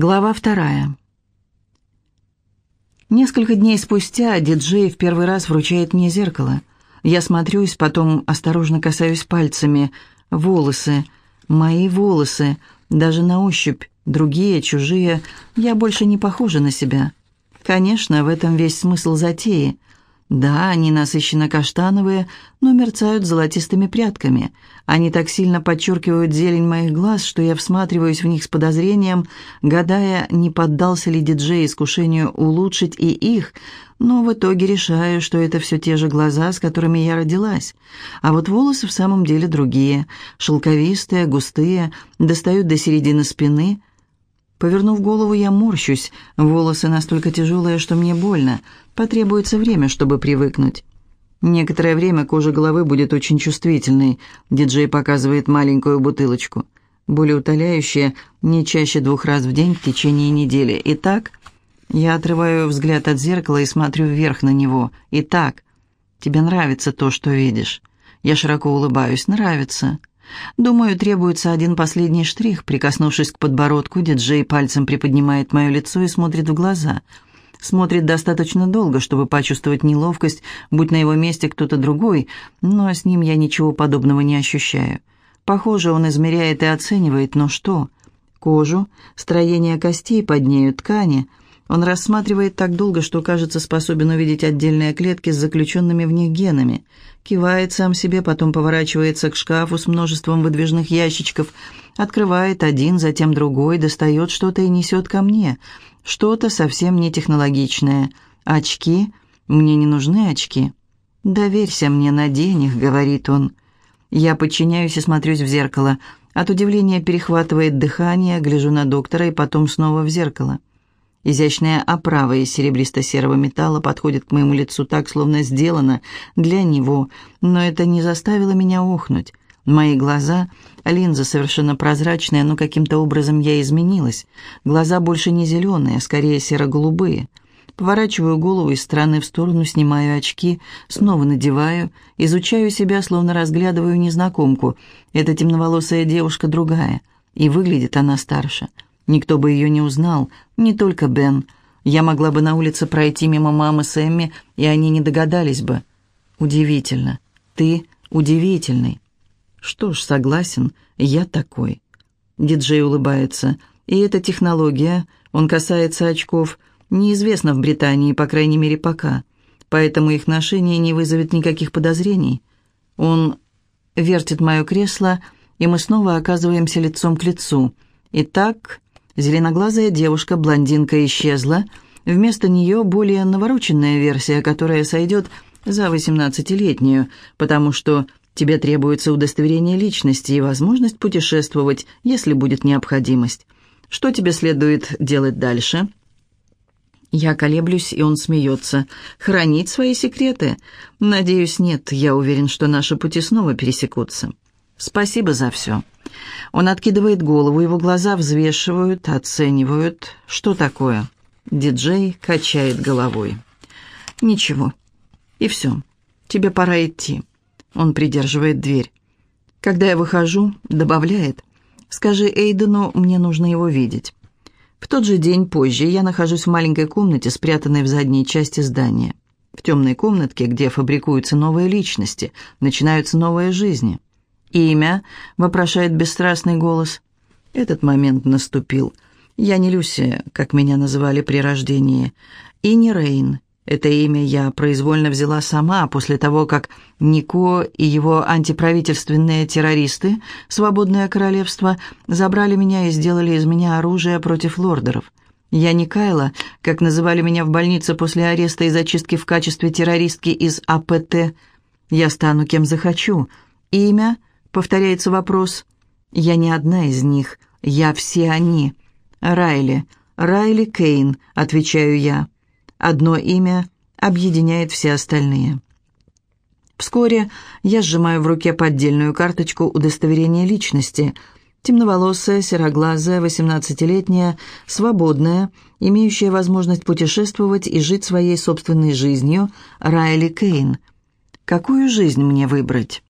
Глава вторая. Несколько дней спустя диджей в первый раз вручает мне зеркало. Я смотрюсь, потом осторожно касаюсь пальцами. Волосы. Мои волосы. Даже на ощупь. Другие, чужие. Я больше не похожа на себя. Конечно, в этом весь смысл затеи. Да, они насыщенно каштановые, но мерцают золотистыми прядками. Они так сильно подчеркивают зелень моих глаз, что я всматриваюсь в них с подозрением, гадая, не поддался ли диджей искушению улучшить и их, но в итоге решаю, что это все те же глаза, с которыми я родилась. А вот волосы в самом деле другие, шелковистые, густые, достают до середины спины, Повернув голову, я морщусь. Волосы настолько тяжелые, что мне больно. Потребуется время, чтобы привыкнуть. Некоторое время кожа головы будет очень чувствительной. Диджей показывает маленькую бутылочку. Болеутоляющая не чаще двух раз в день в течение недели. Итак, я отрываю взгляд от зеркала и смотрю вверх на него. Итак, тебе нравится то, что видишь? Я широко улыбаюсь. Нравится. Думаю, требуется один последний штрих. Прикоснувшись к подбородку, диджей пальцем приподнимает мое лицо и смотрит в глаза. Смотрит достаточно долго, чтобы почувствовать неловкость, будь на его месте кто-то другой, но с ним я ничего подобного не ощущаю. Похоже, он измеряет и оценивает, но что? Кожу, строение костей под нею, ткани — он рассматривает так долго, что кажется способен увидеть отдельные клетки с заключенными в них генами. Кивает сам себе, потом поворачивается к шкафу с множеством выдвижных ящичков, открывает один, затем другой, достает что-то и несет ко мне. Что-то совсем не технологичное. Очки? Мне не нужны очки. «Доверься мне, надень их», — говорит он. Я подчиняюсь и смотрюсь в зеркало. От удивления перехватывает дыхание, гляжу на доктора и потом снова в зеркало. Изящная оправа из серебристо-серого металла подходит к моему лицу так, словно сделана для него, но это не заставило меня охнуть. Мои глаза, линза совершенно прозрачная, но каким-то образом я изменилась. Глаза больше не зеленые, а скорее серо-голубые. Поворачиваю голову из стороны в сторону, снимаю очки, снова надеваю, изучаю себя, словно разглядываю незнакомку. Эта темноволосая девушка другая, и выглядит она старше. Никто бы ее не узнал, не только Бен. Я могла бы на улице пройти мимо мамы с Эмми, и они не догадались бы. Удивительно. Ты удивительный. Что ж, согласен, я такой. Диджей улыбается. И эта технология, он касается очков, неизвестна в Британии, по крайней мере, пока. Поэтому их ношение не вызовет никаких подозрений. Он вертит мое кресло, и мы снова оказываемся лицом к лицу. Итак, Зеленоглазая девушка-блондинка исчезла. Вместо нее более навороченная версия, которая сойдет за восемнадцатилетнюю, потому что тебе требуется удостоверение личности и возможность путешествовать, если будет необходимость. Что тебе следует делать дальше?» Я колеблюсь, и он смеется. «Хранить свои секреты? Надеюсь, нет. Я уверен, что наши пути снова пересекутся. Спасибо за все». Он откидывает голову, его глаза взвешивают, оценивают. Что такое? Диджей качает головой. Ничего. И все. Тебе пора идти. Он придерживает дверь. Когда я выхожу, добавляет. Скажи Эйдену, мне нужно его видеть. В тот же день позже я нахожусь в маленькой комнате, спрятанной в задней части здания. В темной комнатке, где фабрикуются новые личности, начинаются новые жизни. «Имя?» — вопрошает бесстрастный голос. Этот момент наступил. Я не Люся, как меня называли при рождении, и не Рейн. Это имя я произвольно взяла сама после того, как Нико и его антиправительственные террористы, свободное королевство, забрали меня и сделали из меня оружие против лордеров. Я не Кайла, как называли меня в больнице после ареста и зачистки в качестве террористки из АПТ. Я стану кем захочу. Имя Повторяется вопрос. Я не одна из них, я все они. Райли, Райли Кейн, отвечаю я. Одно имя объединяет все остальные. Вскоре я сжимаю в руке поддельную карточку удостоверения личности. Темноволосая, сероглазая, восемнадцатилетняя, свободная, имеющая возможность путешествовать и жить своей собственной жизнью, Райли Кейн. Какую жизнь мне выбрать?